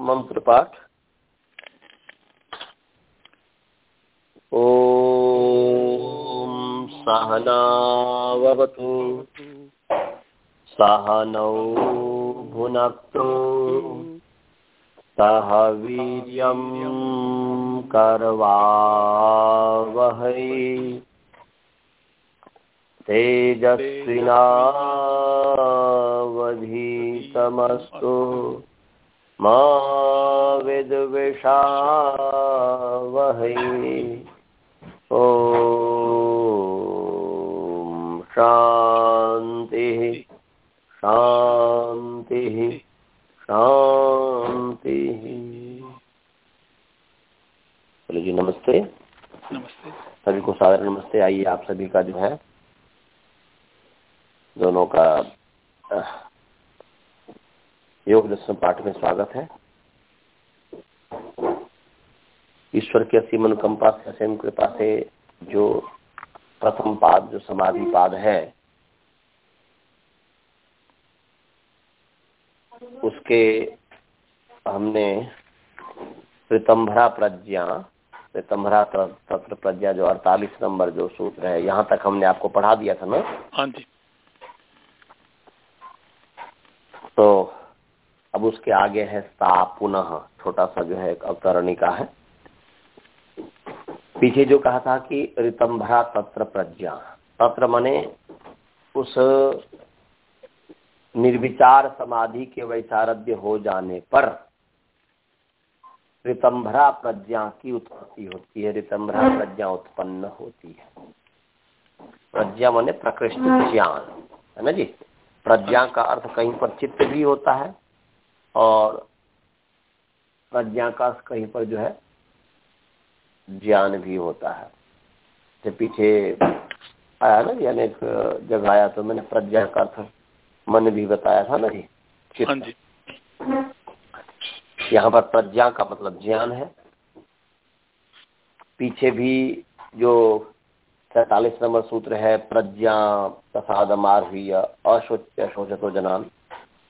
मंत्र पाठ। ॐ सहनावतु सहनौ भुनक्तु। सह वीर्यं करवावहै। तेजस्विनावधीतमस्तु। मा विद्विषावहै। ॐ शान्तिः शान्तिः शान्तिः। चलो जी नमस्ते। नमस्ते। सभी को सादर नमस्ते। आइए आप सभी का जो है दोनों का योग दर्शन पाठ में स्वागत है। ईश्वर की असीम अनुकंपा से असीम कृपा से जो प्रथम पाद जो समाधि पाद है उसके हमने प्रीतम्भरा प्रज्ञा प्रीतम्भरा तत्र प्रज्ञा जो अड़तालीस नंबर जो सूत्र है यहाँ तक हमने आपको पढ़ा दिया था ना? हाँ जी। तो अब उसके आगे है सा पुनः, छोटा सा जो है अवतरणिका है। पीछे जो कहा था कि रितंभरा तत्र प्रज्ञा, तत्र मने उस निर्विचार समाधि के वैचारध्य हो जाने पर रितंभरा प्रज्ञा की उत्पत्ति होती है ऋतंभरा प्रज्ञा उत्पन्न होती है। प्रज्ञा मने प्रकृष्ट ज्ञान, है ना जी? प्रज्ञा का अर्थ कहीं पर चित्त भी होता है और प्रज्ञा का कहीं पर जो है ज्ञान भी होता है। जब पीछे आया ना अनेक जगह आया तो मैंने प्रज्ञा का अर्थ मन भी बताया था ना जी हाँ यहाँ पर प्रज्ञा का मतलब ज्ञान है। पीछे भी जो सैतालीस नंबर सूत्र है प्रज्ञा प्रसाद मार्वीय अशोच्य शोचतो जनान।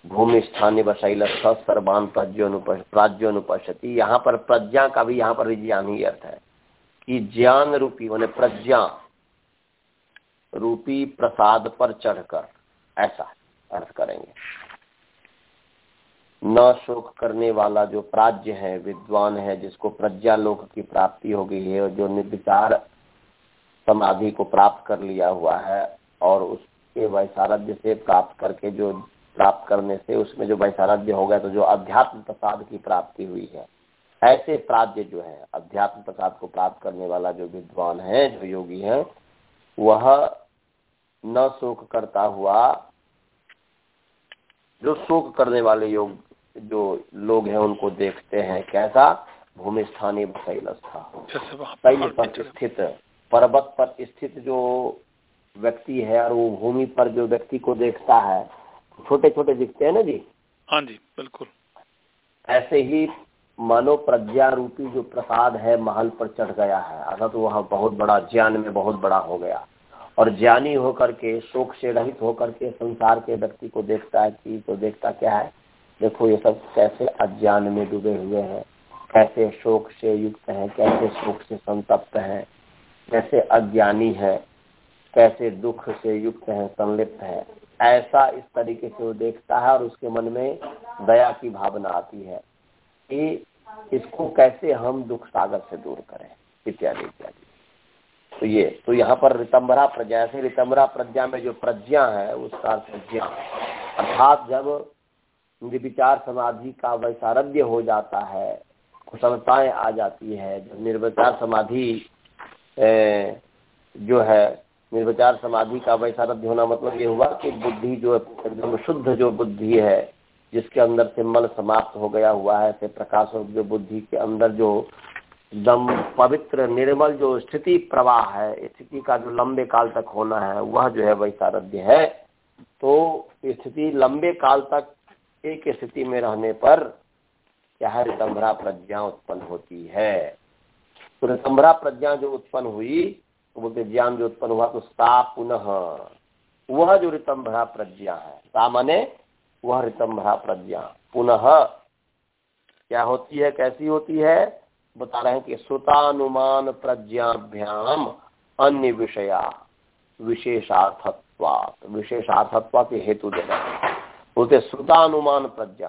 भूमि स्थानीय बशैल सर्वान प्राज्योनुपति यहाँ पर प्रज्ञा का भी यहाँ पर ज्ञान ही अर्थ है कि ज्ञान रूपी, मैंने प्रज्ञा रूपी प्रसाद पर चढ़कर ऐसा अर्थ करेंगे। न शोक करने वाला जो प्राज्य है, विद्वान है, जिसको प्रज्ञा लोक की प्राप्ति हो गई है और जो निर्विचार समाधि को प्राप्त कर लिया हुआ है और उसके वैसारध्य से प्राप्त करके जो प्राप्त करने से उसमें जो वैसारध्य हो गया तो जो अध्यात्म प्रसाद की प्राप्ति हुई है। ऐसे प्राज्य जो है अध्यात्म प्रसाद को प्राप्त करने वाला जो विद्वान है जो योगी है वह न शोक करता हुआ जो शोक करने वाले योग जो लोग हैं उनको देखते हैं कैसा? भूमि स्थानीय शैलस्था। शैल पर स्थित पर्वत पर स्थित जो व्यक्ति है और वो भूमि पर जो व्यक्ति को देखता है छोटे छोटे दिखते हैं ना जी? हाँ जी बिल्कुल। ऐसे ही मानो प्रज्ञा रूपी जो प्रसाद है महल पर चढ़ गया है। अर्थात तो वह बहुत बड़ा ज्ञान में बहुत बड़ा हो गया। और ज्ञानी होकर के शोक से रहित होकर के संसार के व्यक्ति को देखता है कि तो देखता क्या है? देखो ये सब कैसे अज्ञान में डूबे हुए हैं। कैसे शोक से युक्त हैं कैसे शोक से संतप्त हैं। कैसे अज्ञानी है कैसे दुख से युक्त है संलिप्त है। ऐसा इस तरीके से वो देखता है और उसके मन में दया की भावना आती है कि इसको कैसे हम दुख सागर से दूर करें, इत्यादि इत्यादि। तो ये तो यहाँ पर रितंबरा प्रज्ञा से रितंबरा प्रज्ञा में जो प्रज्ञा है उसका प्रज्ञा। अर्थात जब निर्विचार समाधि का वैसारध्य हो जाता है, कुशलताएँ आ जाती है, जब निर्विचार समाधि जो है निर्विचार समाधि का वैसारध्य होना मतलब ये हुआ कि बुद्धि जो एकदम शुद्ध जो बुद्धि है, जिसके अंदर से मल समाप्त हो गया हुआ है, से प्रकाश जो बुद्धि के अंदर जो दम पवित्र, निर्मल जो स्थिति प्रवाह है, स्थिति का जो लंबे काल तक होना है, वह जो है वैसारध्य है। तो स्थिति लंबे काल तक एक स्थिति में रहने पर क्या है? रितंभरा प्रज्ञा उत्पन्न होती है। तो रितंभरा प्रज्ञा जो उत्पन्न हुई तो बोलते, ज्ञान जो उत्पन्न हुआ तो सा पुनः। वह जो रितंभरा प्रज्ञा है, सा मने वह रितंभरा प्रज्ञा। पुनः। क्या होती है, कैसी होती है? बता रहे हैं कि श्रुतानुमान प्रज्ञाभ्याम अन्य विषया विशेषार्थत्वात विशेषार्थत्वा के हेतु देना बोलते, श्रुतानुमान प्रज्ञा।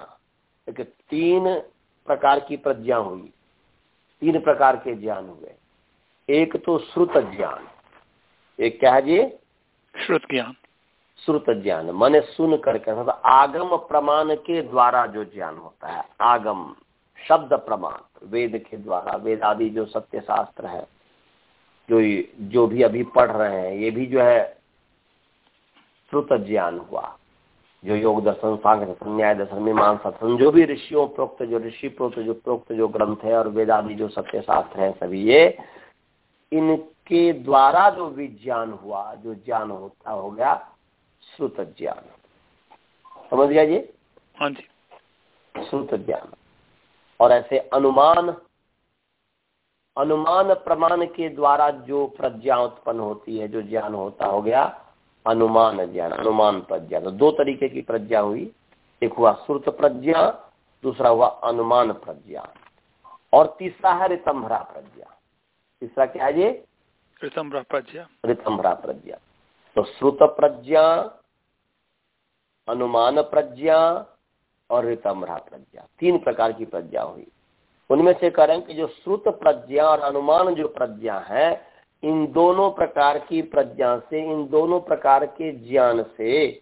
देखिए तीन प्रकार की प्रज्ञा हुई। तीन प्रकार के ज्ञान हुए। एक तो श्रुत ज्ञान। एक क्या है जी? श्रुत ज्ञान। श्रुत ज्ञान। माने सुन करके आगम प्रमाण के द्वारा जो ज्ञान होता है आगम शब्द प्रमाण वेद के द्वारा वेद आदि जो सत्य शास्त्र है जो जो भी अभी पढ़ रहे हैं ये भी जो है श्रुत ज्ञान हुआ। जो योग दर्शन सांग दर्शन न्याय दर्शन मीमांसा दर्शन जो भी ऋषियों प्रोक्त जो ऋषि प्रोक्त जो प्रोक्त जो ग्रंथ है और वेदादि जो सत्य शास्त्र है सभी ये इनके द्वारा जो विज्ञान हुआ जो ज्ञान होता हो गया श्रुत ज्ञान। समझ गया जी? हाँ जी। श्रुत ज्ञान। और ऐसे अनुमान अनुमान प्रमाण के द्वारा जो प्रज्ञा उत्पन्न होती है जो ज्ञान होता हो गया अनुमान ज्ञान अनुमान प्रज्ञा। तो दो तरीके की प्रज्ञा हुई। एक हुआ श्रुत प्रज्ञा दूसरा हुआ अनुमान प्रज्ञा। और तीसरा है रितंभरा प्रज्ञा। तीसरा क्या है ये रितंभरा प्रज्ञा। रितंभरा प्रज्ञा। तो श्रुत प्रज्ञा अनुमान प्रज्ञा और ऋतम्भरा प्रज्ञा। तीन प्रकार की प्रज्ञा हुई। उनमें से करें कि जो श्रुत प्रज्ञा और अनुमान जो प्रज्ञा है इन दोनों प्रकार की प्रज्ञा से इन दोनों प्रकार के ज्ञान से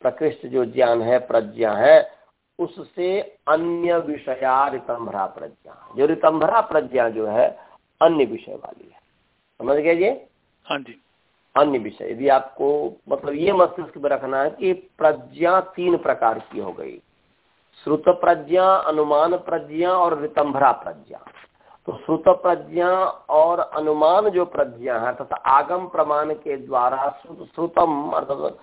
प्रकृष्ट जो ज्ञान है प्रज्ञा है उससे अन्य विषया ऋतंभरा प्रज्ञा। जो ऋतंभरा प्रज्ञा जो है अन्य विषय वाली है। समझ गए जी? हाँ जी। अन्य विषय। यदि आपको मतलब ये मस्तिष्क में रखना है कि प्रज्ञा तीन प्रकार की हो गई। श्रुत प्रज्ञा अनुमान प्रज्ञा और रितंभरा प्रज्ञा। तो श्रुत प्रज्ञा और अनुमान जो प्रज्ञा है तथा आगम प्रमाण के द्वारा श्रुतम अर्थात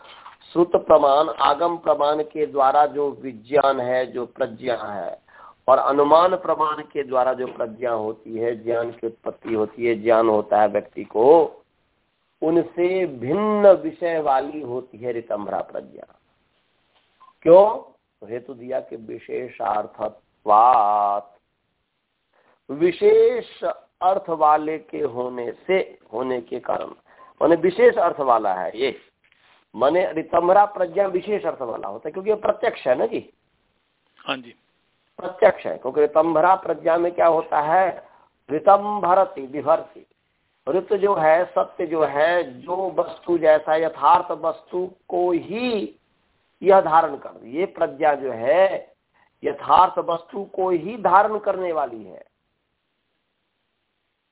श्रुत प्रमाण आगम प्रमाण के द्वारा जो विज्ञान है जो प्रज्ञा है और अनुमान प्रमाण के द्वारा जो प्रज्ञा होती है, ज्ञान की उत्पत्ति होती है, ज्ञान होता है व्यक्ति को, उनसे भिन्न विषय वाली होती है रितंभरा प्रज्ञा। क्यों? तो हेतु दिया कि विशेषार्थत्वात। विशेष अर्थ वाले के होने से, होने के कारण। माने विशेष अर्थ वाला है ये। माने रितंभरा प्रज्ञा विशेष अर्थ वाला होता है, क्योंकि प्रत्यक्ष है ना जी? हाँ जी। प्रत्यक्ष है, क्योंकि रितंभरा प्रज्ञा में क्या होता है? रितंभरती, विभरती। ऋत जो है, सत्य जो है, जो वस्तु जैसा यथार्थ वस्तु को ही यह धारण कर ये प्रज्ञा जो है, यथार्थ वस्तु को ही धारण करने वाली है।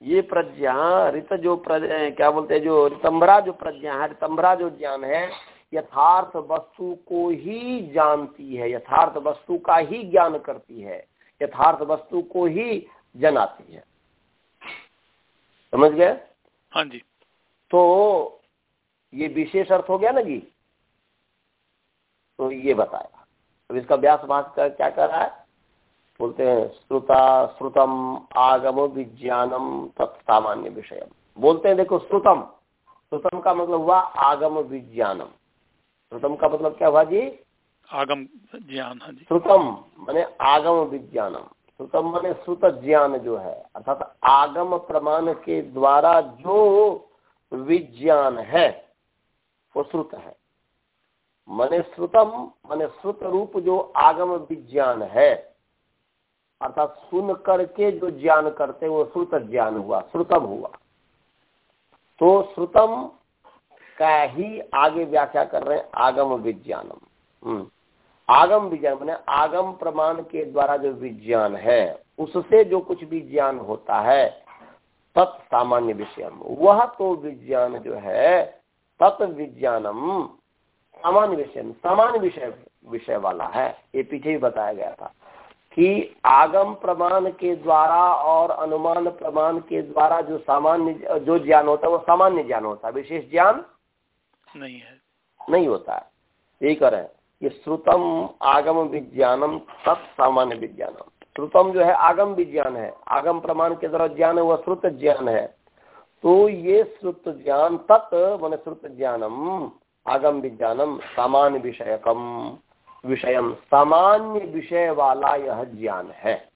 ये प्रज्ञा, ऋत जो प्रज्ञा क्या बोलते हैं, जो रितंबरा जो प्रज्ञा है रितंबरा जो ज्ञान है यथार्थ वस्तु को ही जानती है यथार्थ वस्तु का ही ज्ञान करती है यथार्थ वस्तु को ही जनाती है। समझ गए? हाँ जी। तो ये विशेष अर्थ हो गया ना जी? तो ये बताया। अब इसका व्यास भाष कर क्या कर रहा है? बोलते हैं श्रुता श्रुतम आगम विज्ञानम तत्सामान्य विषय बोलते हैं देखो श्रुतम। श्रुतम का मतलब हुआ आगम विज्ञानम। श्रुतम का मतलब क्या हुआ जी? आगम ज्ञान हाँ श्रुतम मैंने आगम विज्ञानम। श्रुतम मैंने श्रुत ज्ञान जो है अर्थात आगम प्रमाण के द्वारा जो विज्ञान है वो श्रुत है। मने श्रुतम मने श्रुत रूप जो आगम विज्ञान है अर्थात सुन करके जो ज्ञान करते वो श्रुत ज्ञान हुआ श्रुतम हुआ। तो श्रुतम का ही आगे व्याख्या कर रहे हैं, आगम विज्ञानम। हम्म। आगम विज्ञान, मैंने आगम प्रमाण के द्वारा जो विज्ञान है, उससे जो कुछ भी ज्ञान होता है, तत् सामान्य विषय। वह तो विज्ञान जो है, तत् विज्ञानम, सामान्य विषय सामान्य विषय विषय वाला है। ये पीछे ही बताया गया था कि आगम प्रमाण के द्वारा और अनुमान प्रमाण के द्वारा जो सामान्य, जो ज्ञान होता है, वो सामान्य ज्ञान होता है, विशेष ज्ञान नहीं है। नहीं होता। है यही करें ये श्रुतम आगम विज्ञानम तत् सामान्य विज्ञानम। श्रुतम जो है आगम विज्ञान है। आगम प्रमाण के द्वारा ज्ञान है, वह श्रुत ज्ञान है। तो ये श्रुत ज्ञान तत् मान श्रुत ज्ञानम, आगम विज्ञानम, सामान्य विषयकम। विषयम सामान्य विषय वाला यह ज्ञान है।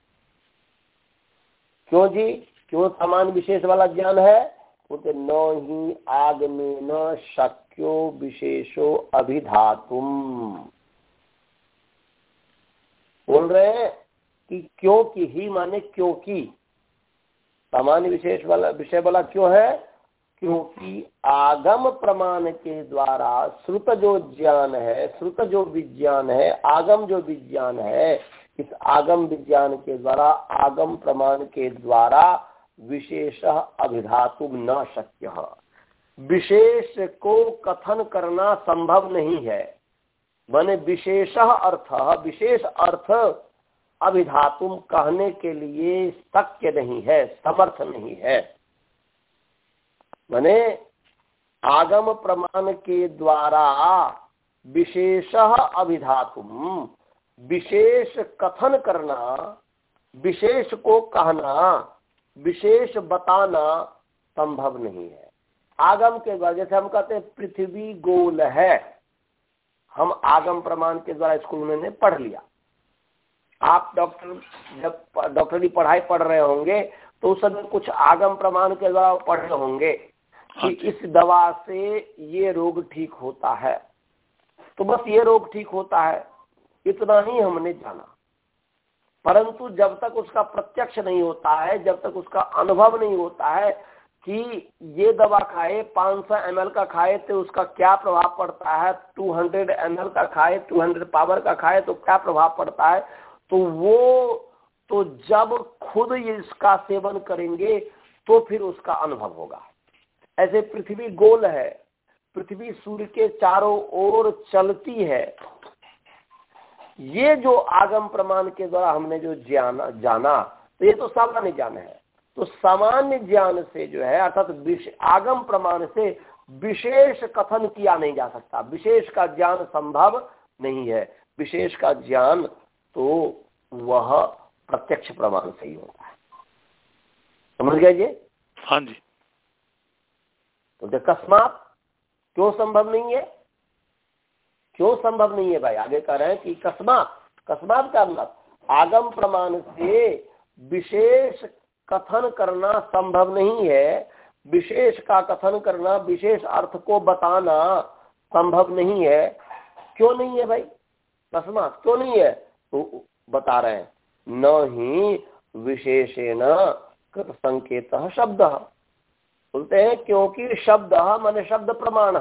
क्यों जी? क्यों सामान्य विशेष वाला ज्ञान है? बोलते न ही आगमे न शक्यो विशेषो अभिधातुम। बोल रहे हैं कि क्योंकि, ही माने क्योंकि। सामान्य विशेष वाला, विषय वाला क्यों है? क्योंकि आगम प्रमाण के द्वारा श्रुत जो ज्ञान है, श्रुत जो विज्ञान है, आगम जो विज्ञान है, इस आगम विज्ञान के द्वारा, आगम प्रमाण के द्वारा विशेष अभिधातु न शक्य। विशेष को कथन करना संभव नहीं है। माने विशेष अर्थ विशेष अर्थ अभिधातुम कहने के लिए शक्य नहीं है, समर्थ नहीं है। माने आगम प्रमाण के द्वारा विशेष अभिधातुम विशेष कथन करना, विशेष को कहना विशेष बताना संभव नहीं है। आगम के द्वारा जैसे हम कहते हैं पृथ्वी गोल है। हम आगम प्रमाण के द्वारा स्कूल में पढ़ लिया। आप डॉक्टर जब डॉक्टरी पढ़ाई पढ़ रहे होंगे तो उस समय कुछ आगम प्रमाण के द्वारा पढ़ रहे होंगे कि हाँ इस दवा से ये रोग ठीक होता है। तो बस ये रोग ठीक होता है। इतना ही हमने जाना। परंतु जब तक उसका प्रत्यक्ष नहीं होता है, जब तक उसका अनुभव नहीं होता है कि ये दवा खाए 500 सौ का खाए तो उसका क्या प्रभाव पड़ता है? 200 एम का खाए 200 पावर का खाए तो क्या प्रभाव पड़ता है? तो वो तो जब खुद इसका सेवन करेंगे तो फिर उसका अनुभव होगा। ऐसे पृथ्वी गोल है, पृथ्वी सूर्य के चारों ओर चलती है ये जो आगम प्रमाण के द्वारा हमने जो जाना जाना तो ये तो सामान्य ज्ञान है। तो सामान्य ज्ञान से जो है अर्थात आगम प्रमाण से विशेष कथन किया नहीं जा सकता। विशेष का ज्ञान संभव नहीं है। विशेष का ज्ञान तो वह प्रत्यक्ष प्रमाण से ही होता है। समझ गए जी? हाँ जी। तो अकस्मात क्यों संभव नहीं है? क्यों संभव नहीं है भाई। आगे कह रहे हैं कि कस्मात कस्मात का मतलब आगम प्रमाण से विशेष कथन करना संभव नहीं है। विशेष का कथन करना, विशेष अर्थ को बताना संभव नहीं है। क्यों नहीं है भाई? कस्मात क्यों नहीं है? तो बता रहे हैं। न ही विशेषेण कृत संकेत शब्द। बोलते हैं, क्योंकि शब्द मान शब्द प्रमाण।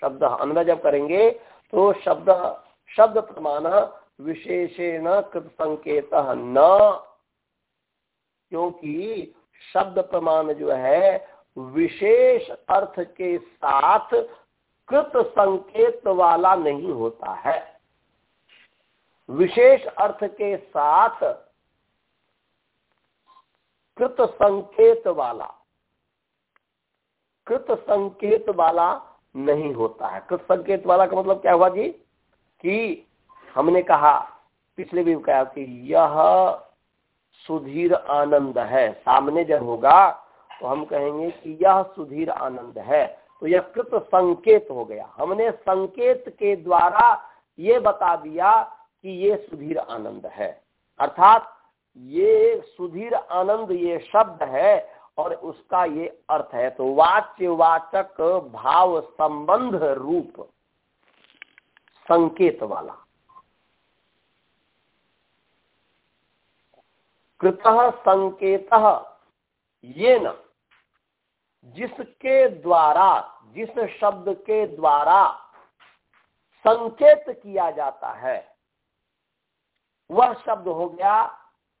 शब्द अन्वय जब करेंगे तो शब्द शब्द प्रमाण विशेषेण कृत संकेत न। क्योंकि शब्द प्रमाण जो है, विशेष अर्थ के साथ कृत संकेत वाला नहीं होता है। विशेष अर्थ के साथ कृत संकेत वाला कृत संकेत वाला नहीं होता है। कृत संकेत वाला का मतलब क्या हुआ जी? कि हमने कहा, पिछले भी कहा कि यह सुधीर आनंद है। सामने जब होगा तो हम कहेंगे कि यह सुधीर आनंद है। तो यह कृत संकेत हो गया। हमने संकेत के द्वारा ये बता दिया कि ये सुधीर आनंद है। अर्थात ये सुधीर आनंद ये शब्द है और उसका ये अर्थ है तो वाच्यवाचक भाव संबंध रूप संकेत वाला। कृत संकेत ये न, जिसके द्वारा, जिस शब्द के द्वारा संकेत किया जाता है, वह शब्द हो गया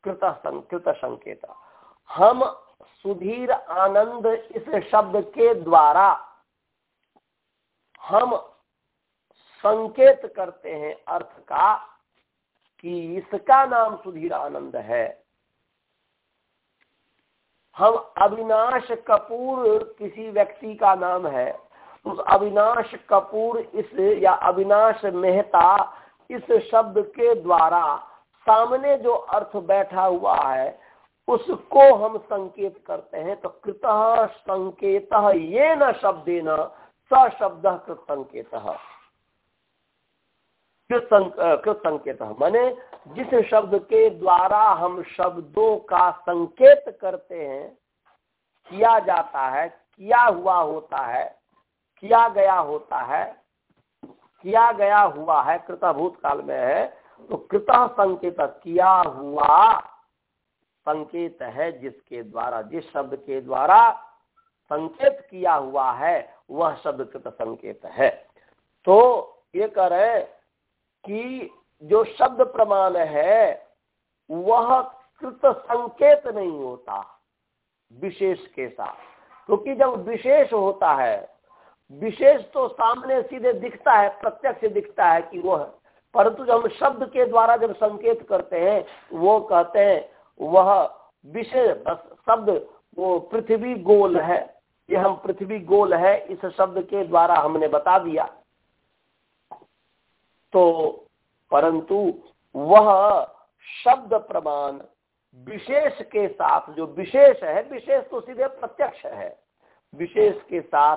कृत संकेत। हम सुधीर आनंद इस शब्द के द्वारा हम संकेत करते हैं अर्थ का कि इसका नाम सुधीर आनंद है। हम अविनाश कपूर किसी व्यक्ति का नाम है। उस अविनाश कपूर इस या अविनाश मेहता इस शब्द के द्वारा सामने जो अर्थ बैठा हुआ है उसको हम संकेत करते हैं तो कृत संकेत, ये न शब्द न सशब्द कृत संकेत। कृत संकेत। माने जिस शब्द के द्वारा हम शब्दों का संकेत करते हैं, किया जाता है, किया हुआ होता है, किया गया होता है, किया गया हुआ है कृतभूत काल में है तो कृत संकेत, किया हुआ संकेत है जिसके द्वारा, जिस शब्द के द्वारा संकेत किया हुआ है, वह शब्द कृत संकेत है। तो ये कह रहे कि जो शब्द प्रमाण है, वह कृत संकेत नहीं होता विशेष के साथ। क्योंकि जब विशेष होता है, विशेष तो सामने सीधे दिखता है, प्रत्यक्ष दिखता है कि वो है। परंतु जब हम शब्द के द्वारा जब संकेत करते हैं, वो कहते हैं वह विशेष शब्द वो पृथ्वी गोल है। ये हम पृथ्वी गोल है, इस शब्द के द्वारा हमने बता दिया। तो परंतु वह शब्द प्रमाण विशेष के साथ, जो विशेष है, विशेष तो सीधे प्रत्यक्ष है, विशेष के साथ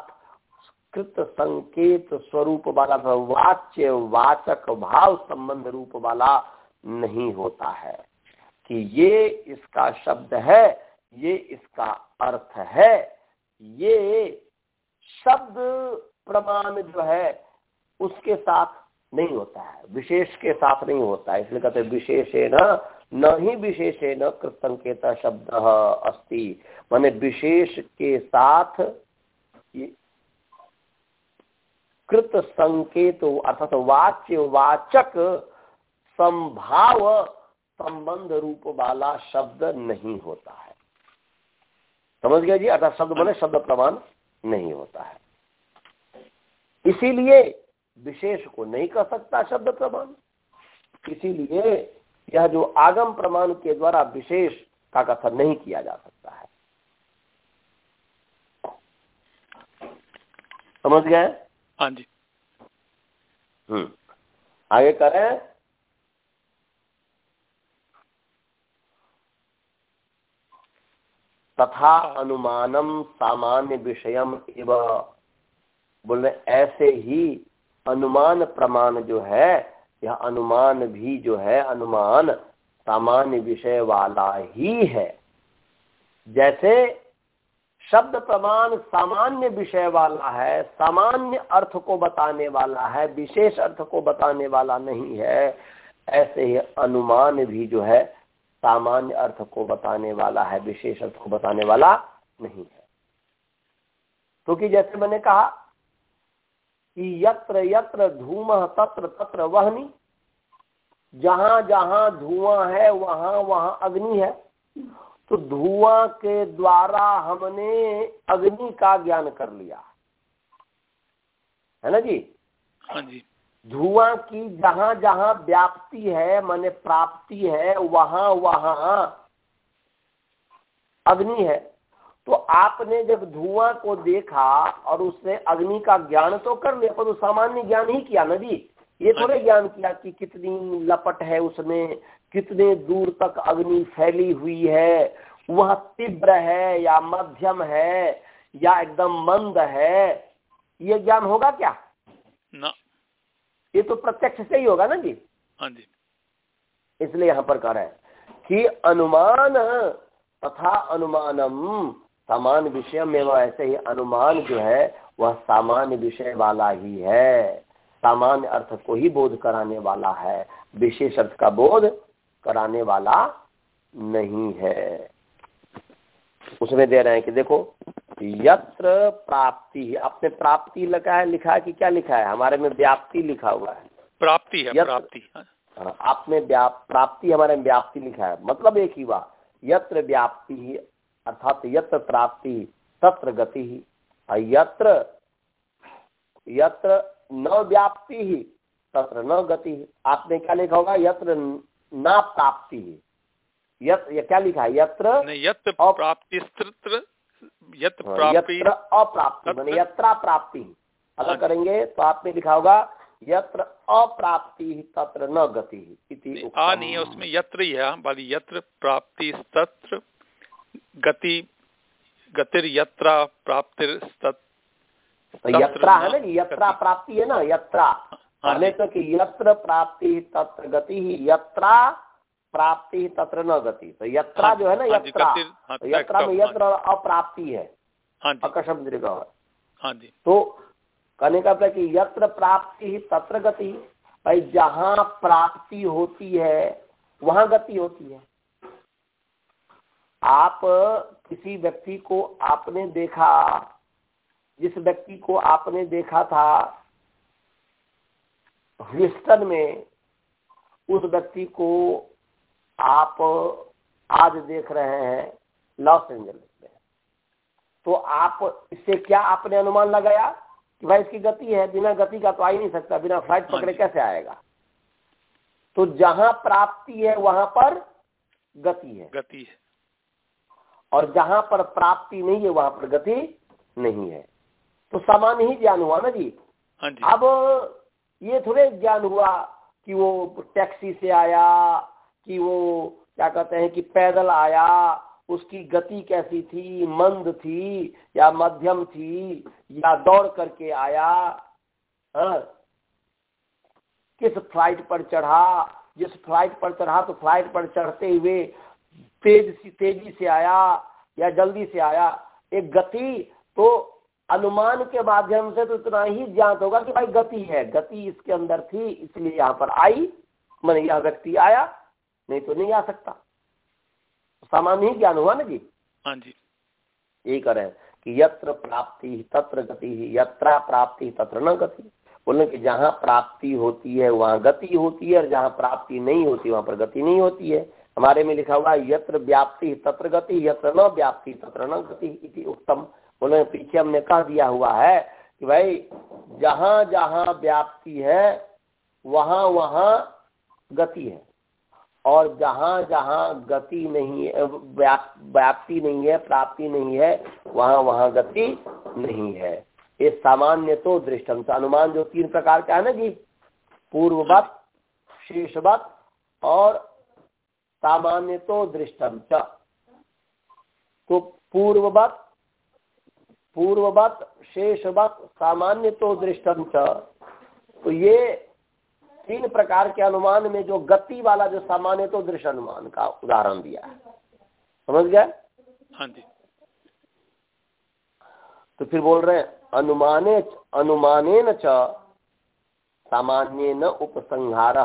कृत संकेत स्वरूप वाला वाच्य, वाचक भाव संबंध रूप वाला नहीं होता है। कि ये इसका शब्द है, ये इसका अर्थ है, ये शब्द प्रमाण जो है, उसके साथ नहीं होता है, विशेष के साथ नहीं होता है। इसलिए कहते विशेषेण, न ही विशेषेण कृत संकेत शब्द अस्ति। माने विशेष के साथ कृत संकेत अर्थात वाच्य वाचक संभाव संबंध रूप वाला शब्द नहीं होता है। समझ गया जी? अर्थात शब्द बने शब्द प्रमाण नहीं होता है। इसीलिए विशेष को नहीं कह सकता शब्द प्रमाण। इसीलिए यह जो आगम प्रमाण के द्वारा विशेष का कथन नहीं किया जा सकता है। समझ गए? हाँ जी। हम्म। आगे करें तथा अनुमानम सामान्य विषयम एवं बोले ऐसे ही अनुमान प्रमाण जो है यह अनुमान भी जो है अनुमान सामान्य विषय वाला ही है। जैसे शब्द प्रमाण सामान्य विषय वाला है सामान्य अर्थ को बताने वाला है विशेष अर्थ को बताने वाला नहीं है ऐसे ही अनुमान भी जो है सामान्य अर्थ को बताने वाला है, विशेष अर्थ को बताने वाला नहीं है। क्योंकि तो जैसे मैंने कहा कि यत्र यत्र धूम तत्र तत्र वहनी, जहाँ जहाँ धुआँ है, वहाँ वहाँ अग्नि है तो धुआँ के द्वारा हमने अग्नि का ज्ञान कर लिया। है ना जी? हाँ जी। धुआँ की जहाँ जहाँ व्याप्ति है माने प्राप्ति है वहाँ वहाँ अग्नि है। तो आपने जब धुआँ को देखा और उससे अग्नि का ज्ञान तो कर लिया पर तो सामान्य ज्ञान ही किया ना जी? ये थोड़े हाँ। ज्ञान किया कि कितनी लपट है उसमें कितने दूर तक अग्नि फैली हुई है वह तीव्र है या मध्यम है या एकदम मंद है ये ज्ञान होगा क्या? ना। ये तो प्रत्यक्ष से ही होगा ना जी। हाँ जी। इसलिए यहाँ पर कह रहे हैं कि अनुमान तथा अनुमानम सामान्य विषय में वह ऐसे ही अनुमान जो है वह सामान्य विषय वाला ही है। सामान्य अर्थ को ही बोध कराने वाला है। विशेष अर्थ का बोध कराने वाला नहीं है। उसमें दे रहे हैं कि देखो यत्र प्राप्ति अपने प्राप्ति लगा है लिखा है कि क्या लिखा है? हमारे में व्याप्ति लिखा हुआ है। प्राप्ति है प्राप्ति हाँ, आपने प्राप्ति हमारे में व्याप्ति लिखा है। मतलब एक ही बात यत्र व्याप्ति अर्थात यत्र प्राप्ति तत्र गति ही। यत्र यत्र न व्याप्ति ही तत्र न गति आपने क्या लिखा होगा? यत्र न प्राप्ति ही। यत क्या लिखा है? यत्र यत्र प्राप्ति यत्र हाँ, अप्राप्ति मैंने यत्रा प्राप्ति। अगर हाँ करेंगे तो आपने लिखा होगा यत्र अप्राप्ति तत्र न गति आ नहीं है उसमें यत्र ही है वाली यत्र प्राप्ति तत्र गति गतिर यत्रा प्राप्तिर तो यत्रा है ना यत्रा प्राप्ति है ना यत्रा। तो कि यत्र प्राप्ति तत्र गति ही यत्रा प्राप्ति तत्र न गति। तो यत्रा हाँ जो है ना हाँ यत्रा। हाँ, तो यत्रा में हाँ यत्र अप्राप्ति है। हाँ जी। अकशब्द दीर्घ है। जी। तो कहने का कि यत्र प्राप्ति ही तत्र गति। भाई जहाँ प्राप्ति होती है वहाँ गति होती है। आप किसी व्यक्ति को आपने देखा जिस व्यक्ति को आपने देखा था ह्यूस्टन में उस व्यक्ति को आप आज देख रहे हैं लॉस एंजलिस में। तो आप इससे क्या आपने अनुमान लगाया कि भाई इसकी गति है? बिना गति का तो आ ही नहीं सकता बिना फ़्लाइट हाँ पकड़े कैसे आएगा? तो जहाँ प्राप्ति है वहाँ पर गति है। गति है। और जहाँ पर प्राप्ति नहीं है वहाँ पर गति नहीं है। तो सामान्य ही ज्ञान हुआ ना जी। हाँ जी। अब ये थोड़े ज्ञान हुआ कि वो टैक्सी से आया कि वो, क्या कहते हैं कि पैदल आया, उसकी गति कैसी थी, मंद थी, या मध्यम थी, या दौड़ करके आया हाँ? किस फ़्लाइट पर चढ़ा? जिस फ़्लाइट पर चढ़ा तो फ़्लाइट पर चढ़ते हुए तेज सी, तेज़ी से आया, या जल्दी से आया। एक गति तो अनुमान के माध्यम से तो इतना ही ज्ञात होगा कि भाई गति है। गति इसके अंदर थी, इसलिए यहाँ पर आई, मैंने यह व्यक्ति आया। नहीं तो नहीं आ सकता। सामान्य ही ज्ञान हुआ ना जी? हाँ जी। यही करें कि यत्र प्राप्ति तत्र गति ही यत्रा प्राप्ति तत्र न गति। बोले कि जहाँ प्राप्ति होती है वहाँ गति होती है और जहाँ प्राप्ति नहीं होती वहाँ पर गति नहीं होती है। हमारे में लिखा हुआ है यत्र व्याप्ति तत्र गति यत्र न व्याप्ति तत्र न गति इति उत्तम। बोले पीछे हमने कह दिया हुआ है कि भाई जहाँ जहाँ व्याप्ति है वहाँ वहाँ गति है। और जहाँ जहाँ गति नहीं है, व्याप- व्याप्ति नहीं है, प्राप्ति नहीं है, वहाँ वहाँ गति नहीं है। ये सामान्य तो दृष्टम अनुमान जो तीन प्रकार का है ना जी, पूर्ववत शीर्षवत और सामान्य तो दृष्टम च। तो पूर्ववत पूर्ववत, शेषवत, सामान्य तो दृष्टम तो ये तीन प्रकार के अनुमान में जो गति वाला जो सामान्य तो दृश्य अनुमान का उदाहरण दिया है। समझ गया हाँ जी। तो फिर बोल रहे हैं अनुमाने अनुमाने न च सामान्य न उपसंहार।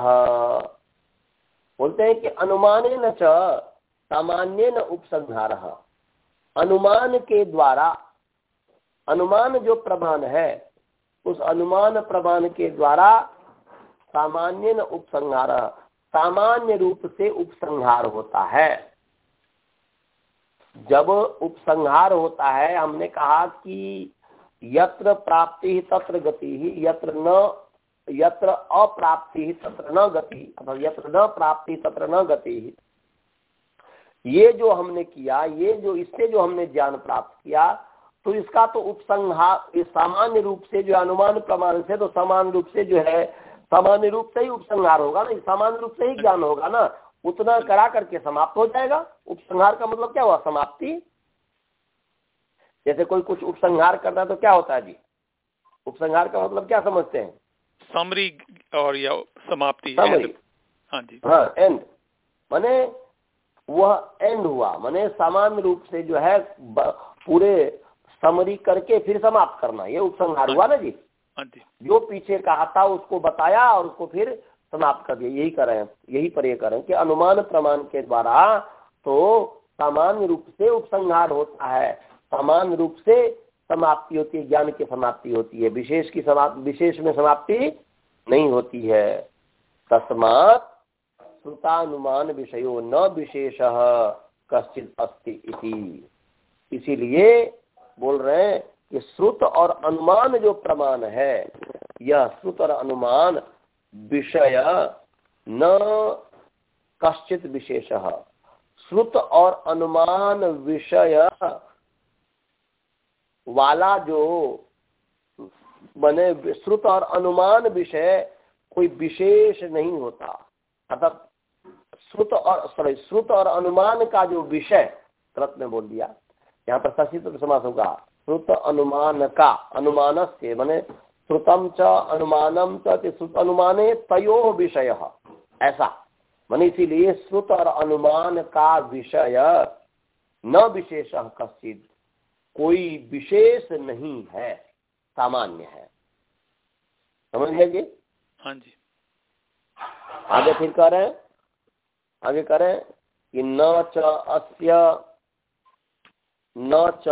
बोलते हैं कि अनुमाने न च सामान्य न उपसंहार। अनुमान के द्वारा अनुमान जो प्रमाण है उस अनुमान प्रमाण के द्वारा सामान्य न उपसंहार। सामान्य रूप से उपसंहार होता है। जब उपसंहार होता है, हमने कहा कि यत्र प्राप्ति ही तत्र गति ही, यत्र न, यत्र अप्राप्ति ही तत्र न गति अथवा यत्र न प्राप्ति तत्र न गति ही। ये जो हमने किया, ये जो, इससे जो हमने ज्ञान प्राप्त किया तो इसका तो उपसंहार सामान्य रूप से जो अनुमान प्रमाण से तो समान रूप से जो है सामान्य रूप से ही उपसंहार होगा ना सामान्य रूप से ही ज्ञान होगा ना। उतना करा करके समाप्त हो जाएगा। उपसंहार का मतलब क्या हुआ? समाप्ति। जैसे कोई कुछ उपसंहार करना है तो क्या होता है जी? उपसंहार का मतलब क्या समझते हैं? समरी और या समाप्ति end. हाँ जी। हाँ एंड माने वह एंड हुआ। माने सामान्य रूप से जो है पूरे समरी करके फिर समाप्त करना। ये उपसंहार हुआ ना जी? हाँ जी। जो पीछे कहा था, उसको बताया और उसको फिर समाप्त कर दिया। यही करें यही पर ये करें कि अनुमान प्रमाण के द्वारा तो सामान्य रूप से उपसंहार होता है। सामान्य रूप से समाप्ति होती है, ज्ञान की समाप्ति होती है। विशेष की समाप्ति विशेष में समाप्ति नहीं होती है। तस्मात श्रुतानुमान विषयो न विशेष कश्चित अस्ति इसीलिए बोल रहे हैं कि श्रुत और अनुमान जो प्रमाण है, यह श्रुत और अनुमान विषय न कश्चित विशेष। श्रुत और अनुमान विषय वाला जो बने श्रुत और अनुमान विषय कोई विशेष नहीं होता। अर्थात श्रुत और सॉरी श्रुत और अनुमान का जो विषय में बोल दिया। यहाँ पर सचित्र समास होगा। श्रुत अनुमान का अनुमान से मैंने श्रुतम च अनुमानम च श्रुत अनुमाने तयो विषय। ऐसा। मन इसीलिए श्रुत और अनुमान का विषय न विशेष कश्चित। कोई विशेष नहीं है। सामान्य है। समझ लीजिए हाँ जी। आगे फिर कह रहे हैं। आगे करें कि न च अस्य न च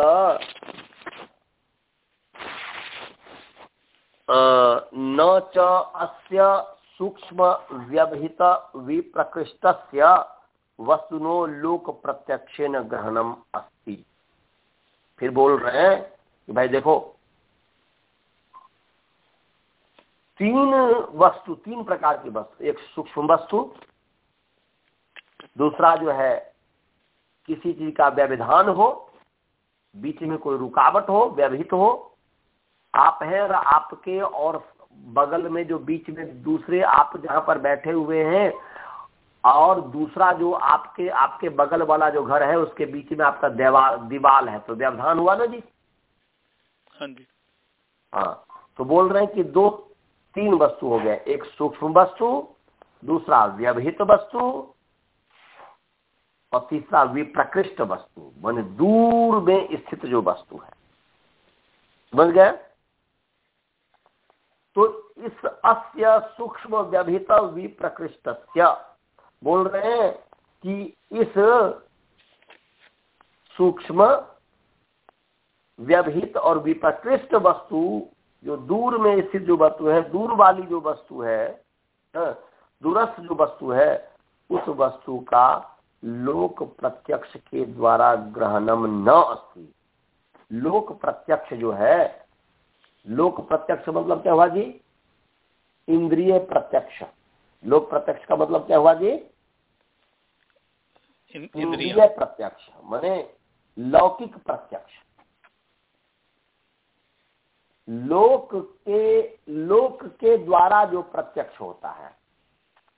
न च अस्य सूक्ष्म व्यवहित विप्रकृष्ट वस्तुनो लोक प्रत्यक्षेन ग्रहणम अस्ति। फिर बोल रहे हैं कि भाई देखो, तीन वस्तु, तीन प्रकार की वस्तु, एक सूक्ष्म वस्तु, दूसरा जो है किसी चीज़ का व्यवधान हो, बीच में कोई रुकावट हो व्यवहित हो आप हैं और आपके और बगल में जो बीच में दूसरे आप जहाँ पर बैठे हुए हैं और दूसरा जो आपके आपके बगल वाला जो घर है उसके बीच में आपका देवाल दीवाल है। तो व्यवधान हुआ ना जी? हाँ जी। हाँ तो बोल रहे हैं कि दो तीन वस्तु हो गए। एक सूक्ष्म वस्तु दूसरा व्यवहित वस्तु और तीसरा विप्रकृष्ट वस्तु। मान दूर में स्थित जो वस्तु है। समझ गए? तो इस अस्य सूक्ष्म व्यभित विप्रकृष्ट बोल रहे हैं कि इस सूक्ष्म व्यभित और विप्रकृष्ट वस्तु जो दूर में स्थित जो वस्तु है दूर वाली जो वस्तु है हाँ, दूरस्थ जो वस्तु है उस वस्तु का लोक प्रत्यक्ष के द्वारा ग्रहणम न अस्ति। लोक प्रत्यक्ष जो है लोक प्रत्यक्ष मतलब क्या हुआ जी? इंद्रिय प्रत्यक्ष। लोक प्रत्यक्ष का मतलब क्या हुआ जी? इंद्रिय प्रत्यक्ष माने लौकिक प्रत्यक्ष। लोक के लोक के द्वारा जो प्रत्यक्ष होता है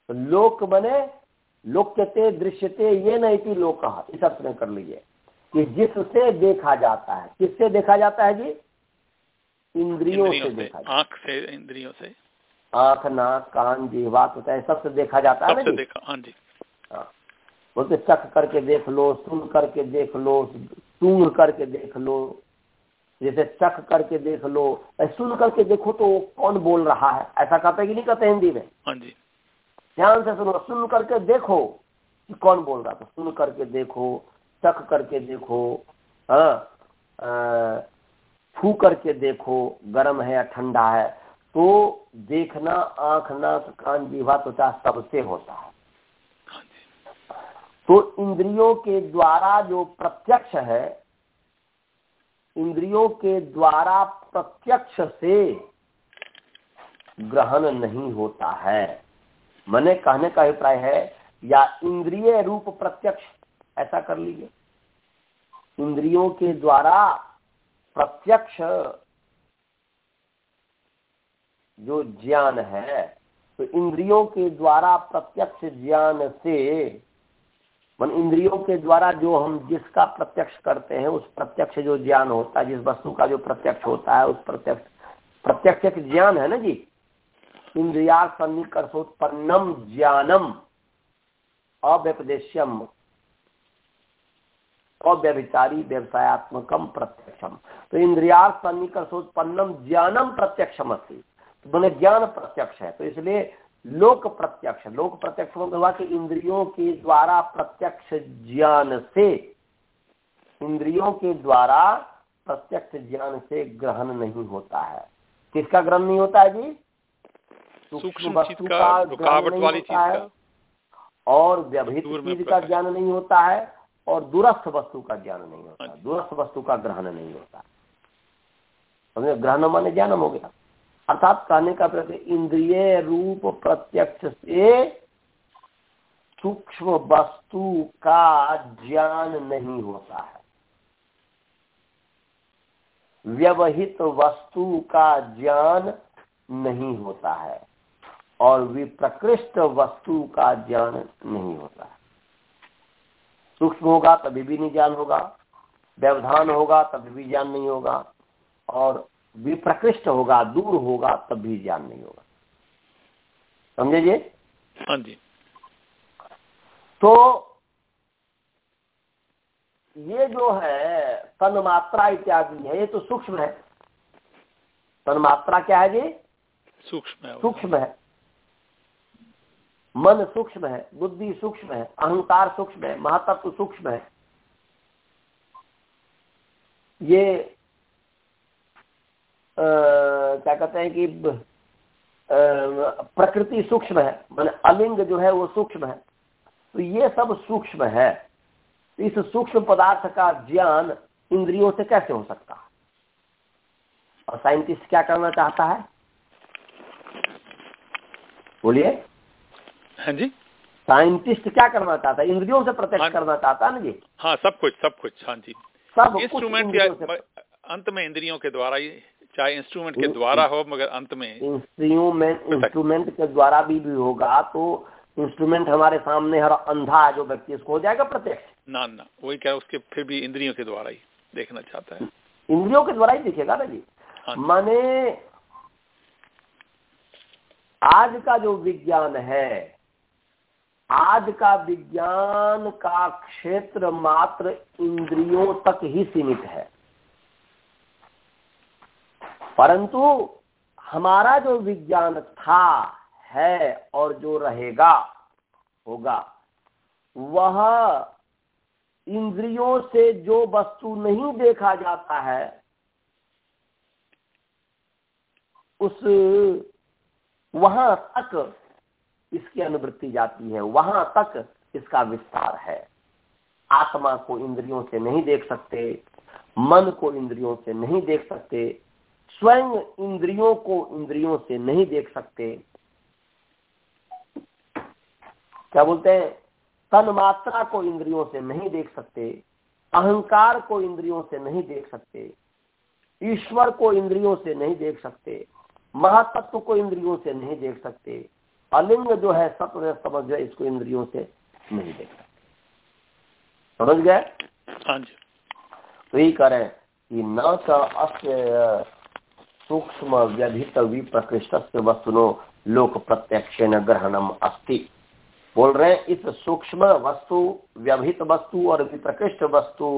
तो लोक बने लोक्यते दृश्यते ये नहीं थी लोक इस अर्थ में कर लीजिए कि जिससे देखा जाता है। किससे देखा जाता है जी? इंद्रियों से देखा आँख से इंद्रियों से। आँख नाक कान जीवा होता है सबसे देखा जाता है ना देखा हाँ जी। हाँ। बोलते चख करके देख लो सुन करके देख लो सूंघ करके देख लो। जैसे चख करके देख लो सुन करके देखो तो कौन बोल रहा है? ऐसा कहते कि नहीं कहते हिंदी में? हाँ जी। ध्यान से सुनो सुन करके देखो कि कौन बोल रहा था सुन करके देखो चख करके देखो हाँ फू करके देखो गर्म है या ठंडा है तो देखना आँख नाक कान जीवा त्वचा सबसे होता है। हाँ तो इंद्रियों के द्वारा जो प्रत्यक्ष है इंद्रियों के द्वारा प्रत्यक्ष से ग्रहण नहीं होता है। मैंने कहने का अभिप्राय है या इंद्रिय रूप प्रत्यक्ष ऐसा कर लीजिए। इंद्रियों के द्वारा प्रत्यक्ष जो ज्ञान है तो इंद्रियों के द्वारा प्रत्यक्ष ज्ञान से, मन इंद्रियों के द्वारा जो हम जिसका प्रत्यक्ष करते हैं, उस प्रत्यक्ष जो ज्ञान होता है, जिस वस्तु का जो प्रत्यक्ष होता है, उस प्रत्यक्ष प्रत्यक्ष ज्ञान है ना जी? इंद्रिया सन्निकर्षोत्पन्नम ज्ञानम अव्यपदेश्यम। अव्यभिचारी व्यवसायत्मकम प्रत्यक्षम तो इंद्रिया सन्निकर्षोत्पन्नम ज्ञानम प्रत्यक्षम अस्ती। तो मैंने ज्ञान प्रत्यक्ष है तो इसलिए लोक प्रत्यक्ष लोक प्रत्यक्ष हुआ कि इंद्रियों के द्वारा प्रत्यक्ष ज्ञान से इंद्रियों के द्वारा प्रत्यक्ष ज्ञान से ग्रहण नहीं होता है। किसका ग्रहण नहीं होता है जी? सूक्ष्म वस्तु का रुकावट नहीं होता है और व्यवहित चीज़ का ज्ञान नहीं होता है। और दूरस्थ वस्तु का ज्ञान नहीं होता हाँ दूरस्थ वस्तु का ग्रहण नहीं होता। ग्रहण माने ज्ञान हो गया। अर्थात कहने का प्रति इंद्रिय रूप प्रत्यक्ष से सूक्ष्म वस्तु का ज्ञान नहीं होता है। व्यवहित वस्तु का ज्ञान नहीं होता है और विप्रकृष्ट वस्तु का ज्ञान नहीं होता है। सूक्ष्म होगा तभी भी नहीं ज्ञान होगा। व्यवधान होगा तभी भी ज्ञान नहीं होगा। और विप्रकृष्ट होगा दूर होगा तब भी ज्ञान नहीं होगा। समझे जी? हाँ जी। तो ये जो है तन्मात्रा इत्यादि है ये तो सूक्ष्म है। तन्मात्रा क्या है जी? सूक्ष्म सूक्ष्म है। मन सूक्ष्म है बुद्धि सूक्ष्म है अहंकार सूक्ष्म है महातत्व सूक्ष्म है। ये आ, क्या कहते हैं कि प्रकृति सूक्ष्म है मान अलिंग जो है वो सूक्ष्म है। तो ये सब सूक्ष्म है। तो इस सूक्ष्म पदार्थ का ज्ञान इंद्रियों से कैसे हो सकता और साइंटिस्ट क्या करना चाहता है? बोलिए। हाँ जी। साइंटिस्ट क्या करना चाहता है? इंद्रियों से प्रत्यक्ष हाँ, करना चाहता है ना जी? हाँ सब कुछ सब कुछ हाँ जी। सब इंस्ट्रूमेंट अंत में इंद्रियों के द्वारा ही चाहे इंस्ट्रूमेंट के द्वारा हो मगर अंत में। इंस्ट्रूमेंट इंस्ट्रूमेंट के द्वारा भी, भी होगा तो इंस्ट्रूमेंट हमारे सामने हर अंधा है जो व्यक्ति उसको हो जाएगा प्रत्यक्ष? ना ना वही क्या उसके फिर भी इंद्रियों के द्वारा ही देखना चाहता है। इंद्रियों के द्वारा ही दिखेगा ना जी? हाँ माने आज का जो विज्ञान है आज का विज्ञान का क्षेत्र मात्र इंद्रियों तक ही सीमित है। परंतु हमारा जो विज्ञान था, है और जो रहेगा, होगा, वह इंद्रियों से जो वस्तु नहीं देखा जाता है, उस वहाँ तक इसकी अनुवृत्ति जाती है, वहाँ तक इसका विस्तार है। आत्मा को इंद्रियों से नहीं देख सकते, मन को इंद्रियों से नहीं देख सकते, स्वयं इंद्रियों को इंद्रियों से नहीं देख सकते। क्या बोलते हैं? तन मात्रा को इंद्रियों से नहीं देख सकते, अहंकार को इंद्रियों से नहीं देख सकते, ईश्वर को इंद्रियों से नहीं देख सकते, महातत्व को इंद्रियों से नहीं देख सकते। अलिंग जो है सत्य समझ गए इसको इंद्रियों से नहीं देख सकते समझ गए? हाँ जी। तो यही करें कि न अस्य सूक्ष्म व्यधित विप्रकृष्ट वस्तुनो लोक प्रत्यक्ष ग्रहणम अस्ति। बोल रहे हैं इस सूक्ष्म वस्तु व्यभित वस्तु और विप्रकृष्ट वस्तु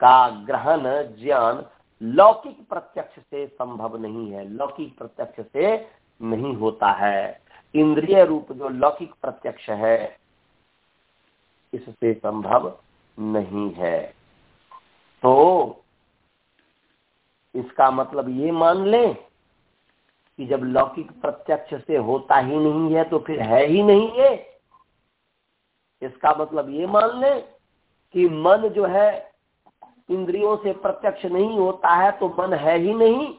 का ग्रहण ज्ञान लौकिक प्रत्यक्ष से संभव नहीं है। लौकिक प्रत्यक्ष से नहीं होता है। इंद्रिय रूप जो लौकिक प्रत्यक्ष है, इससे संभव नहीं है। तो इसका मतलब ये मान लें कि जब लौकिक प्रत्यक्ष से होता ही नहीं है तो फिर है ही नहीं है। इसका मतलब ये मान लें कि मन जो है, इंद्रियों से प्रत्यक्ष नहीं होता है तो मन है ही नहीं।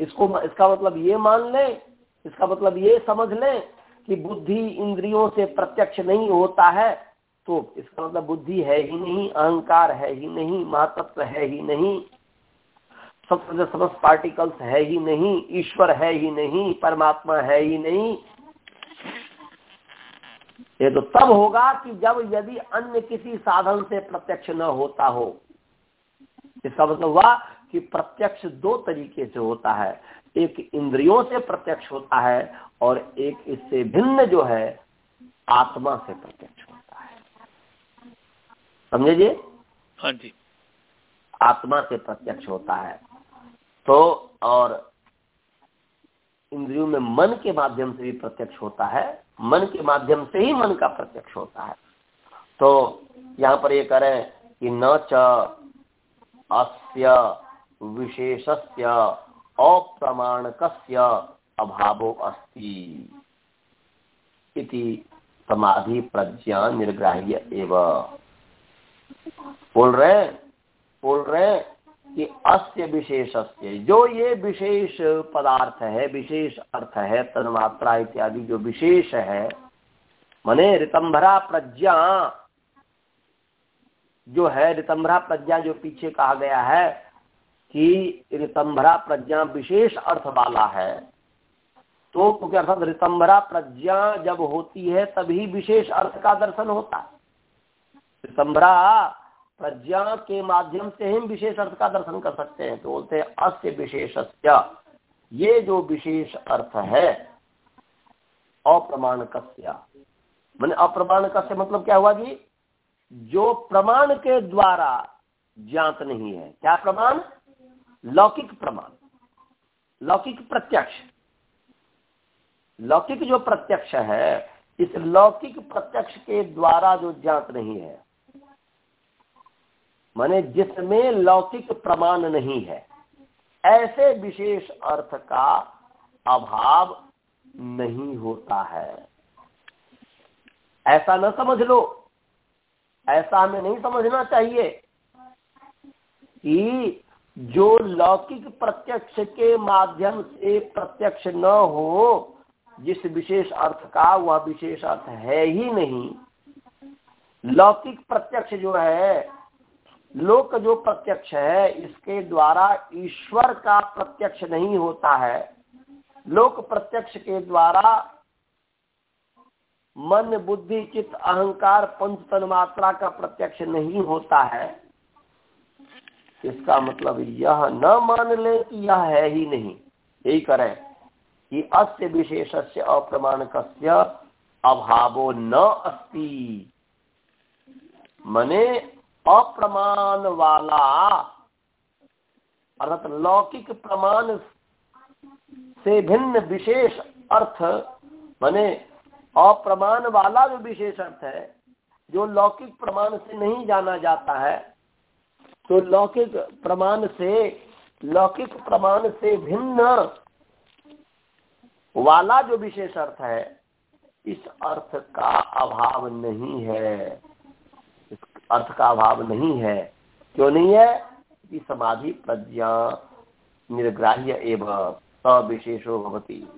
इसको इसका मतलब ये मान लें इसका मतलब ये समझ लें कि बुद्धि इंद्रियों से प्रत्यक्ष नहीं होता है तो इसका मतलब बुद्धि है ही नहीं, अहंकार है ही नहीं, महातत्व है ही नहीं सब समस्त पार्टिकल्स है ही नहीं, ईश्वर है ही नहीं, परमात्मा है ही नहीं। ये तो तब होगा कि जब यदि अन्य किसी साधन से प्रत्यक्ष न होता हो। इसका मतलब हुआ कि प्रत्यक्ष दो तरीके से होता है। एक इंद्रियों से प्रत्यक्ष होता है और एक इससे भिन्न जो है आत्मा से प्रत्यक्ष होता है। समझे जी? हाँ जी। आत्मा से प्रत्यक्ष होता है। तो और इंद्रियों में मन के माध्यम से भी प्रत्यक्ष होता है मन के माध्यम से ही मन का प्रत्यक्ष होता है। तो यहाँ पर ये करें कि न च अस्य विशेषस्य अप्रमाणकस्य अभावो अस्ति समाधि प्रज्ञा निर्ग्राह्य एवं। बोल रहे बोल रहे कि अस्य विशेष जो ये विशेष पदार्थ है, विशेष अर्थ है, तन्मात्रा इत्यादि जो विशेष है, मने ऋतंभरा प्रज्ञा, जो है ऋतंभरा प्रज्ञा जो पीछे कहा गया है कि ऋतंभरा प्रज्ञा विशेष अर्थ वाला है। तो क्योंकि अर्थात ऋतंभरा प्रज्ञा जब होती है, तभी विशेष अर्थ का दर्शन होता है। ऋतंभरा प्रज्ञा के माध्यम से ही विशेष अर्थ का दर्शन कर सकते हैं। तो बोलते हैं, अस्य विशेष ये जो विशेष अर्थ है, अप्रमाण कस्य। मैंने अप्रमाण कस्य मतलब क्या हुआ जी? जो प्रमाण के द्वारा ज्ञात नहीं है। क्या प्रमाण? लौकिक प्रमाण, लौकिक प्रत्यक्ष। लौकिक जो प्रत्यक्ष है, इस लौकिक प्रत्यक्ष के द्वारा जो ज्ञात नहीं है, माने जिसमें लौकिक प्रमाण नहीं है, ऐसे विशेष अर्थ का अभाव नहीं होता है। ऐसा न समझ लो, ऐसा हमें नहीं समझना चाहिए कि जो लौकिक प्रत्यक्ष के माध्यम से प्रत्यक्ष न हो, जिस विशेष अर्थ का वह विशेष अर्थ है ही नहीं। लौकिक प्रत्यक्ष जो है, लोक जो प्रत्यक्ष है, इसके द्वारा ईश्वर का प्रत्यक्ष नहीं होता है। लोक प्रत्यक्ष के द्वारा मन, बुद्धि, चित्त, अहंकार, पंच, तन, मात्रा का प्रत्यक्ष नहीं होता है। इसका मतलब यह न मान ले कि यह है ही नहीं। यही करें कि अस्य विशेष से अप्रमाणक अभावो न अस्ति। मने अप्रमाण वाला, अर्थात लौकिक प्रमाण से भिन्न विशेष अर्थ, माने अप्रमाण वाला जो विशेष अर्थ है, जो लौकिक प्रमाण से नहीं जाना जाता है तो लौकिक प्रमाण से, लौकिक प्रमाण से भिन्न वाला जो विशेष अर्थ है, इस अर्थ का अभाव नहीं है। इस अर्थ का अभाव नहीं है। क्यों नहीं है? कि समाधि प्रज्ञा निर्ग्राह्य एवं सविशेषो भवती।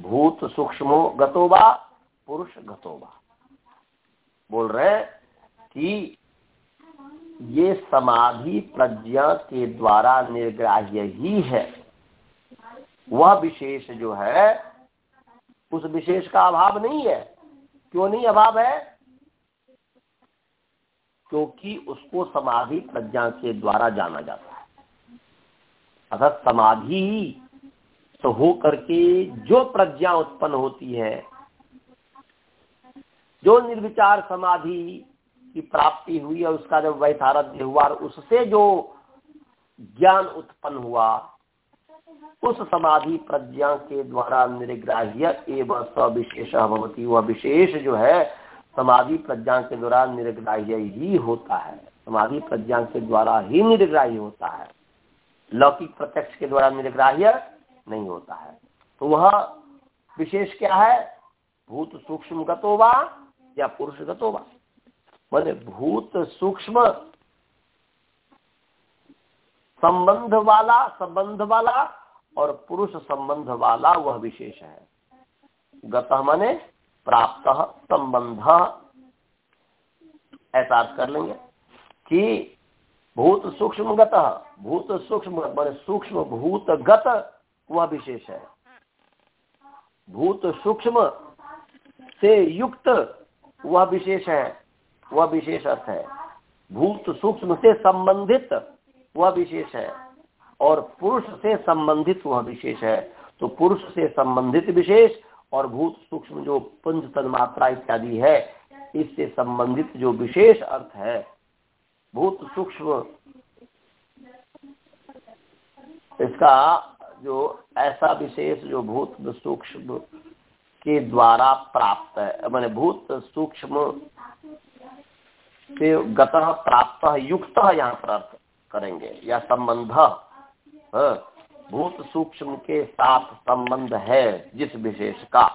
भूत सूक्ष्मो गतोबा पुरुष गतोबा बोल रहे कि ये समाधि प्रज्ञा के द्वारा निर्ग्राह्य ही है। वह विशेष जो है, उस विशेष का अभाव नहीं है। क्यों नहीं अभाव है? क्योंकि उसको समाधि प्रज्ञा के द्वारा जाना जाता है। अर्थात समाधि तो हो करके जो प्रज्ञा उत्पन्न होती है, जो निर्विचार समाधि की प्राप्ति हुई और उसका जब वैसारध्य हुआ और उससे जो ज्ञान उत्पन्न हुआ, उस समाधि प्रज्ञा के द्वारा निर्ग्राह्य एवं सविशेष भवती। वह विशेष जो है, समाधि प्रज्ञा के द्वारा निर्ग्राह्य ही होता है। समाधि प्रज्ञा के द्वारा ही निर्ग्राह्य होता है। लौकिक प्रत्यक्ष के द्वारा निर्ग्राह्य नहीं होता है। तो वह विशेष क्या है? भूत सूक्ष्म गतोबा या पुरुष गतोबा मैंने भूत सूक्ष्म संबंध वाला संबंध वाला और पुरुष संबंध वाला वह विशेष है। गत माने प्राप्त संबंध। ऐसा कर लेंगे कि भूत सूक्ष्म गत, भूत सूक्ष्म मान सूक्ष्म भूत गत वह विशेष है। भूत सूक्ष्म से युक्त वह विशेष है। वह विशेष अर्थ है। भूत सूक्ष्म से संबंधित वह विशेष है और पुरुष से संबंधित वह विशेष है। तो पुरुष से संबंधित विशेष और भूत सूक्ष्म जो पंच तन मात्रा इत्यादि है, इससे संबंधित जो विशेष अर्थ है। भूत सूक्ष्म इसका जो ऐसा विशेष जो भूत सूक्ष्म के द्वारा प्राप्त है। मैंने भूत सूक्ष्म से गत प्राप्त युक्त यहाँ पर अर्थ करेंगे। या संबंध हाँ, भूत सूक्ष्म के साथ संबंध है जिस विशेष का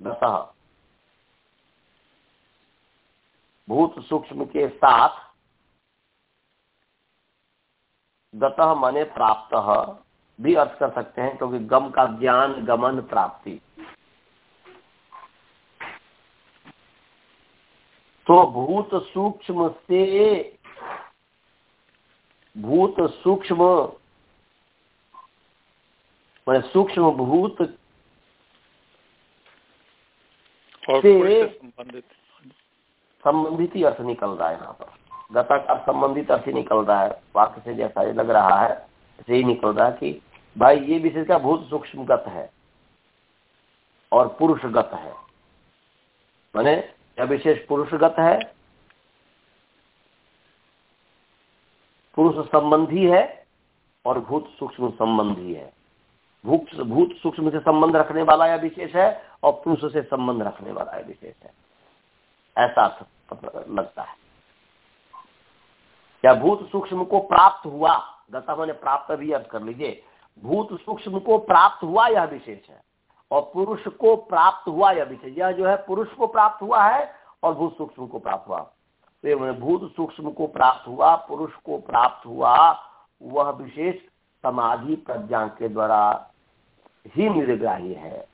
गत। भूत सूक्ष्म के साथ गत माने प्राप्त भी अर्थ कर सकते हैं क्योंकि गम का ज्ञान गमन प्राप्ति। तो भूत सूक्ष्म से भूत सूक्ष्म मैंने सूक्ष्म भूत से संबंधित? ही अर्थ निकल रहा है यहाँ पर। गताकार संबंधित अर्थ निकल रहा है। वाक्य से जैसा ये लग रहा है ऐसे ही निकल रहा है कि भाई ये विशेष क्या भूत सूक्ष्म गत है और पुरुषगत है। माने क्या विशेष पुरुषगत है? पुरुष संबंधी है और भूत सूक्ष्म संबंधी है। भूत भूत सूक्ष्म से संबंध रखने वाला यह विशेष है और पुरुष से संबंध रखने वाला यह विशेष है। ऐसा लगता है। क्या भूत सूक्ष्म को प्राप्त हुआ गता मैंने प्राप्त भी अर्थ कर लीजिए। भूत सूक्ष्म को प्राप्त हुआ यह विशेष है? और पुरुष को प्राप्त हुआ यह विशेष यह जो है पुरुष को प्राप्त हुआ है और भूत सूक्ष्म को प्राप्त हुआ। तो भूत सूक्ष्म को प्राप्त हुआ, पुरुष को प्राप्त हुआ, वह विशेष समाधि प्रज्ञा के द्वारा ही निर्ग्राह्य है।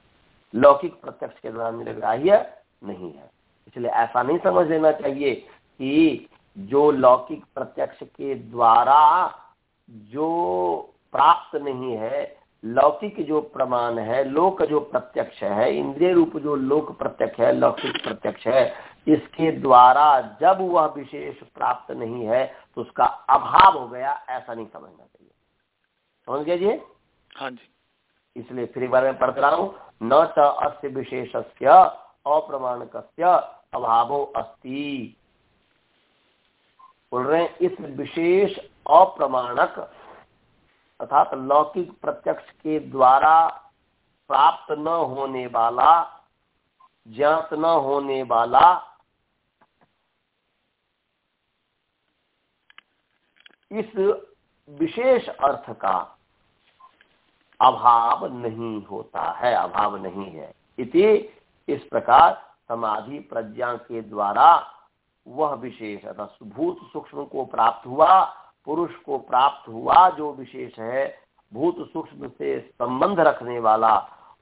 लौकिक प्रत्यक्ष के द्वारा निर्ग्राह्य नहीं है। इसलिए ऐसा नहीं समझ लेना चाहिए कि जो लौकिक प्रत्यक्ष के द्वारा जो प्राप्त नहीं है लौकिक जो प्रमाण है लोक जो प्रत्यक्ष है इंद्रिय रूप जो लोक प्रत्यक्ष है लौकिक प्रत्यक्ष है इसके द्वारा जब वह विशेष प्राप्त नहीं है तो उसका अभाव हो गया ऐसा नहीं समझना चाहिए। समझ गया जी? हाँ जी। इसलिए फिर एक बार मैं पढ़ रहा हूँ न च अस्य विशेष अप्रमाणक अभावो अस्ति। बोल रहे हैं इस विशेष अप्रमाणक अर्थात लौकिक प्रत्यक्ष के द्वारा प्राप्त न होने वाला, ज्ञात न होने वाला, इस विशेष अर्थ का अभाव नहीं होता है, अभाव नहीं है। इति इस प्रकार समाधि प्रज्ञा के द्वारा वह विशेष अर्थात भूत सूक्ष्म को प्राप्त हुआ पुरुष को प्राप्त हुआ जो विशेष है, भूत सूक्ष्म से संबंध रखने वाला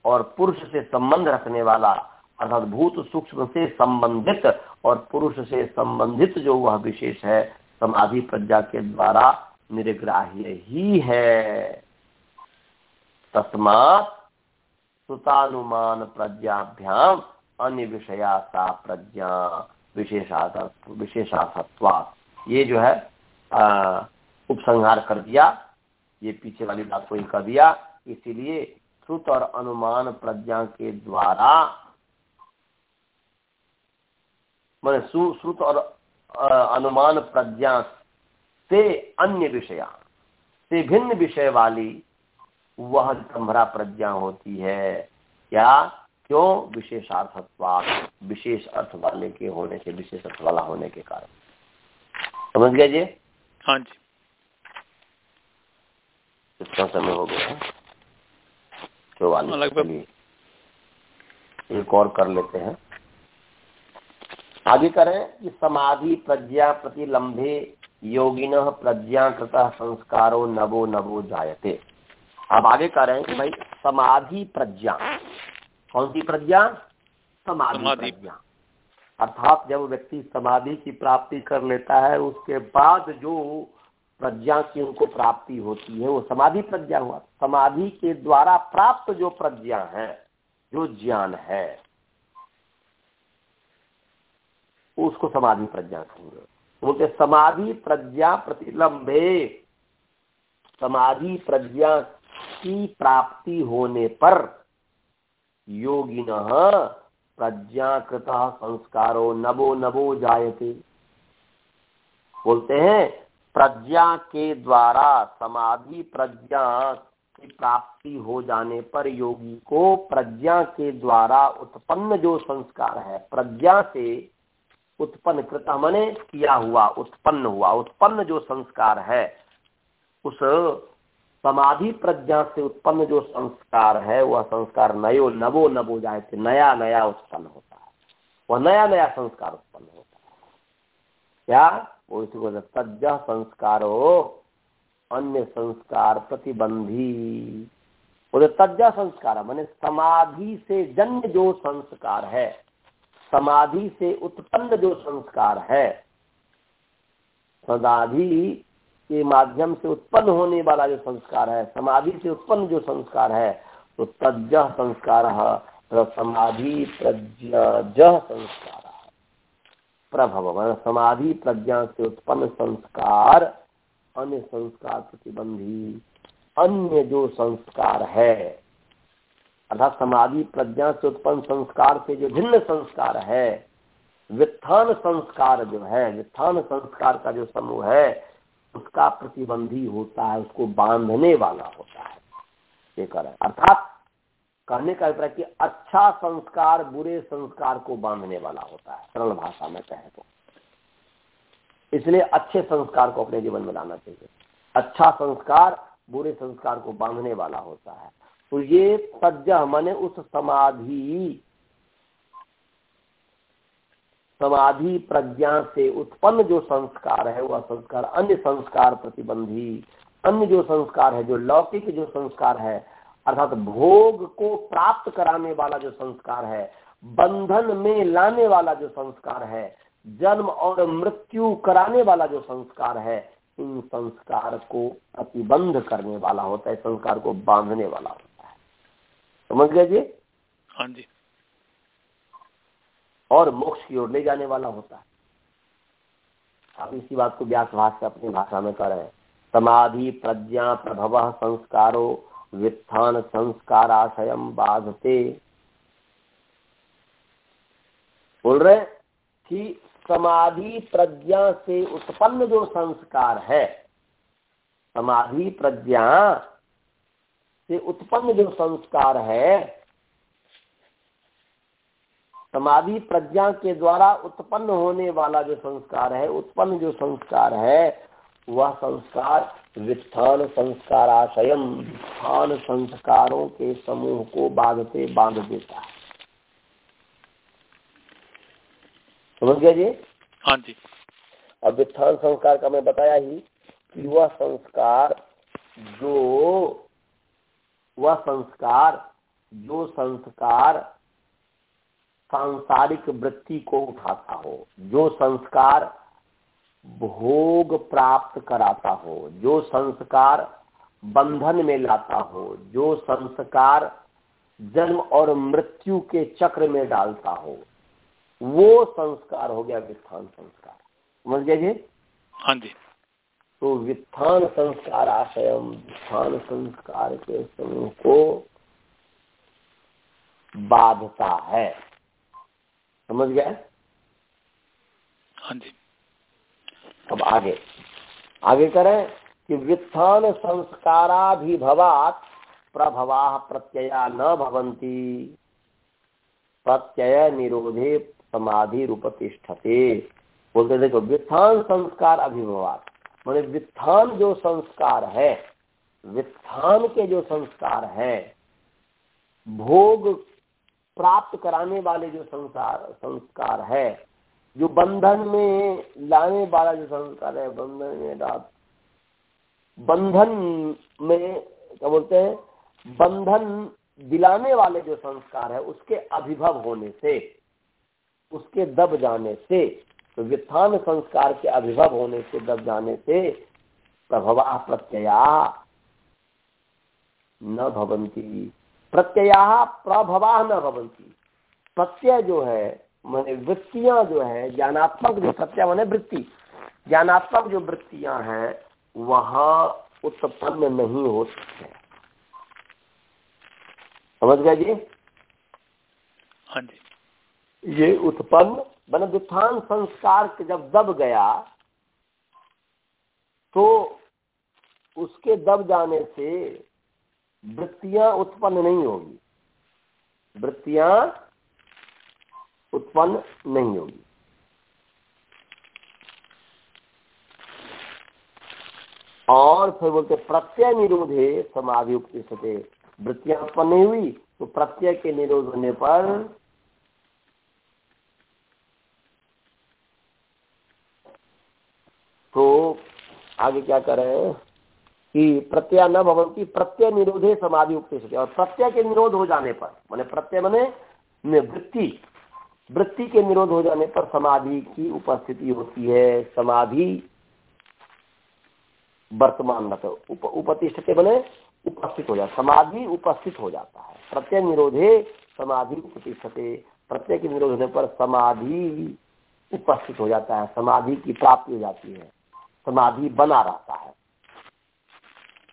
और पुरुष से संबंध रखने वाला, अर्थात भूत सूक्ष्म से संबंधित और पुरुष से संबंधित जो वह विशेष है, समाधि प्रज्ञा के द्वारा निर्ग्राह्य ही है। तस्मात सुतानुमान प्रज्ञाभ्याम अन्य विषया सा प्रज्ञा विशेषार्थत्वा ये जो है उपसंहार कर दिया, ये पीछे वाली बात को ही कर दिया। इसीलिए श्रुत और अनुमान प्रज्ञा के द्वारा, मैंने श्रुत और अनुमान प्रज्ञा से अन्य विषया, से भिन्न विषय वाली वह ब्रह्मरा प्रज्ञा होती है। क्या? क्यों? विशेषार्थत्वा विशेष अर्थ वाले के होने से, विशेष अर्थ वाला होने के कारण। समझ गया जी? हाँ जी। कितना समय हो गया चौवालीस एक और कर लेते हैं। आगे करें कि समाधि प्रज्ञा प्रतिलंबे योगिन प्रज्ञाकृत संस्कारो नवो नवो जायते। अब आगे हैं कि भाई समाधि प्रज्ञा। कौन सी प्रज्ञा? समाधि। प्रज्ञा। अर्थात जब व्यक्ति समाधि की प्राप्ति कर लेता है उसके बाद जो प्रज्ञा की उनको प्राप्ति होती है, वो समाधि प्रज्ञा हुआ। समाधि के द्वारा प्राप्त जो प्रज्ञा है, जो ज्ञान है उसको समाधि प्रज्ञा कहेंगे। बोलते समाधि प्रज्ञा प्रतिलंबे। समाधि प्रज्ञा की प्राप्ति होने पर योगिन प्रज्ञाकृत संस्कारो नवो नवो जायते। बोलते हैं प्रज्ञा के द्वारा समाधि प्रज्ञा की प्राप्ति हो जाने पर योगी को प्रज्ञा के द्वारा उत्पन्न जो संस्कार है, प्रज्ञा से उत्पन्न कृत मने किया हुआ, उत्पन्न हुआ, उत्पन्न जो संस्कार है, उस समाधि प्रज्ञा से उत्पन्न जो संस्कार है, वह संस्कार नयो नवो नवो जाए थे नया नया उत्पन्न होता है। वह नया नया संस्कार उत्पन्न होता है। क्या? वो इसी को तज संस्कारो, अन्य संस्कार प्रतिबंधी। बोले तज्जा संस्कार मैंने समाधि से जन्य जो संस्कार है, समाधि से उत्पन्न जो संस्कार है, समाधि के माध्यम से उत्पन्न होने वाला जो संस्कार है, समाधि से उत्पन्न जो संस्कार है तो तज संस्कार समाधि प्रज्ञ संस्कार। प्रभव समाधि प्रज्ञा से उत्पन्न संस्कार, अन्य संस्कार प्रतिबंधी, अन्य जो संस्कार है। अर्थात समाधि प्रज्ञा से उत्पन्न संस्कार से जो भिन्न संस्कार है वित्थान संस्कार जो है वित्थान संस्कार का जो समूह है, उसका प्रतिबंधी होता है, उसको बांधने वाला होता है। ये अर्थात कहने का अभिप्राय कि अच्छा संस्कार बुरे संस्कार को बांधने वाला होता है। सरल भाषा में कहे तो। इसलिए अच्छे संस्कार को अपने जीवन में लाना चाहिए। अच्छा संस्कार बुरे संस्कार को बांधने वाला होता है। तो ये सज्जा माने उस समाधि समाधि प्रज्ञा से उत्पन्न जो संस्कार है, वह संस्कार अन्य संस्कार प्रतिबंधी, अन्य जो संस्कार है, जो लौकिक जो संस्कार है अर्थात भोग को प्राप्त कराने वाला जो संस्कार है बंधन में लाने वाला जो संस्कार है जन्म और मृत्यु कराने वाला जो संस्कार है इन संस्कार को प्रतिबंध करने वाला होता है संस्कार को बांधने वाला होता है। समझ गए जी? हाँ जी। और मोक्ष की ओर ले जाने वाला होता है। आप इसी बात को व्यास भाषा अपनी भाषा में कर रहे हैं। समाधि प्रज्ञा प्रभव संस्कारो वित्थान संस्काराशय बाधते। बोल रहे कि समाधि प्रज्ञा से उत्पन्न जो संस्कार है, समाधि प्रज्ञा से उत्पन्न जो संस्कार है, समाधि प्रज्ञा के द्वारा उत्पन्न होने वाला जो संस्कार है, उत्पन्न जो संस्कार है, वह संस्कार वित्थान संस्काराशयम वित्थान संस्कारों के समूह को बांधते बाँध देता है। समझ गया जी? हाँ जी। अब वित्थान संस्कार का मैं बताया ही कि वह संस्कार जो वह संस्कार जो संस्कार सांसारिक वृत्ति को उठाता हो जो संस्कार भोग प्राप्त कराता हो जो संस्कार बंधन में लाता हो जो संस्कार जन्म और मृत्यु के चक्र में डालता हो वो संस्कार हो गया वित्थान संस्कार। समझ गए जी? हाँ जी। तो वित्थान संस्कार आशय वित्थान संस्कार के समूह को बाधता है। समझ गए? हाँ जी। अब आगे। आगे करें कि वित्थान संस्काराभिभवात प्रभवा प्रत्यया न भवंती प्रत्यय निरोधे समाधि रूपतिष्ठते बोलते देखो वित्थान संस्कार अभिभवात मैंने वित्थान जो संस्कार है वित्थान के जो संस्कार है, भोग प्राप्त कराने वाले जो संसार, संस्कार है जो बंधन में लाने वाला जो संस्कार है, बंधन में डाल बंधन में, क्या बोलते हैं, बंधन दिलाने वाले जो संस्कार है, उसके अभिभव होने से, उसके दब जाने से तो वित्थान संस्कार के अभिभव होने से, दब जाने से, प्रभवा प्रत्यया न भवंती। प्रत्यया प्रभवा न भवंती। प्रत्यय जो है मैंने वृत्तियाँ जो है ज्ञानात्मक जो सत्या मैंने वृत्ति। ज्ञानात्मक जो वृत्तियाँ हैं वहाँ उत्पन्न नहीं हो सकते। समझ गए जी? हाँ जी। ये उत्पन्न मैंने वित्थान संस्कार जब दब गया तो उसके दब जाने से वृत्तियाँ उत्पन्न नहीं होगी। वृत्तियाँ उत्पन्न नहीं होगी। और फिर बोलते प्रत्यय निरोधे समाधि उपतिष्ठते वृत्तियाँ उत्पन्न नहीं हुई तो प्रत्यय के निरोध होने पर तो आगे क्या करें कि प्रत्यय न भवंती प्रत्यय निरोधे समाधि उपतिष्ठते और प्रत्यय के निरोध हो जाने पर, मैंने प्रत्यय मने वृत्ति वृत्ति के निरोध हो जाने पर समाधि की उपस्थिति होती है। समाधि वर्तमान मतलब उप, उपतिष्ठते बने उपस्थित हो जाता समाधि उपस्थित हो जाता है। प्रत्यय निरोधे समाधि उपतिष्ठते। प्रत्यय के निरोध होने पर समाधि उपस्थित हो जाता है। समाधि की प्राप्ति हो जाती है। समाधि बना रहता है।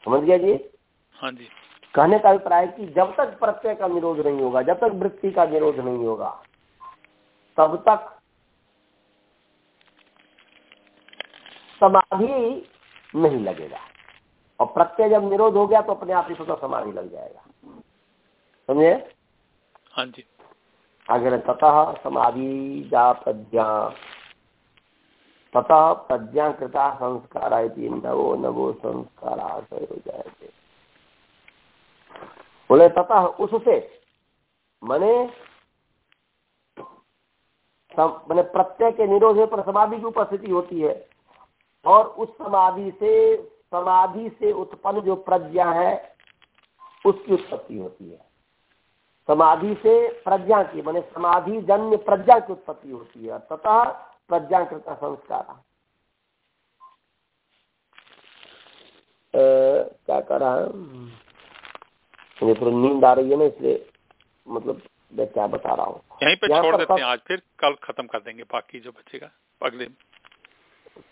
समझ गया जी? हाँ जी। कहने का अभिप्राय कि जब तक प्रत्यय का निरोध नहीं होगा जब तक वृत्ति का निरोध नहीं होगा तब तक समाधि नहीं लगेगा। और प्रत्यय जब निरोध हो गया तो अपने आप ही स्वतः समाधि लग जाएगा। समझे? हाँ जी। आगे ततः समाधि जा प्रज्ञा ततः प्रज्ञा कृता संस्कार नवो नवो संस्कार हो जाए बोले ततः उससे मने मैंने प्रत्यय के निरोध पर समाधि की उपस्थिति होती है। और उस समाधि से समाधि से उत्पन्न जो प्रज्ञा है, उसकी उत्पत्ति होती है। समाधि से प्रज्ञा की, मैंने समाधि जन्य प्रज्ञा की उत्पत्ति होती है। तथा प्रज्ञा कृता संस्कार। क्या कर रहा है? थोड़ी नींद आ रही है ना, इसलिए मतलब मैं क्या बता रहा हूँ। यहीं पे छोड़ देते हैं आज फिर कल खत्म कर देंगे बाकी जो बचेगा अगले।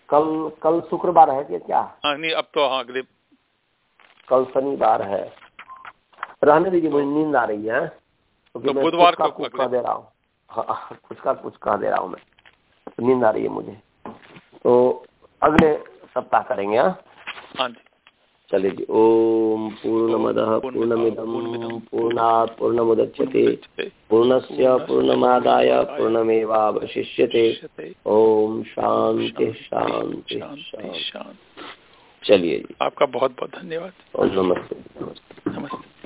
कल कल शुक्रवार है क्या? क्या? हाँ नहीं अब तो हाँ अगले। कल शनिवार है। रहने दीजिए मुझे नींद आ रही है। तो बुधवार को कुछ कह दे रहा हूँ। हाँ, कुछ का कुछ कह दे रहा हूँ मैं। नींद आ रही है मुझे। तो अगले सप्ताह करेंगे हाँ, हाँ जी। चलिए जी ओम पूर्णमद पूर्णमिदम पूर्णा पूर्णमुदच्यते पूर्णस्य पूर्णमादाय पूर्णमेवावशिष्यते। ओम शांति शांति शांति चलिए जी। आपका बहुत बहुत धन्यवाद। और नमस्ते। नमस्ते।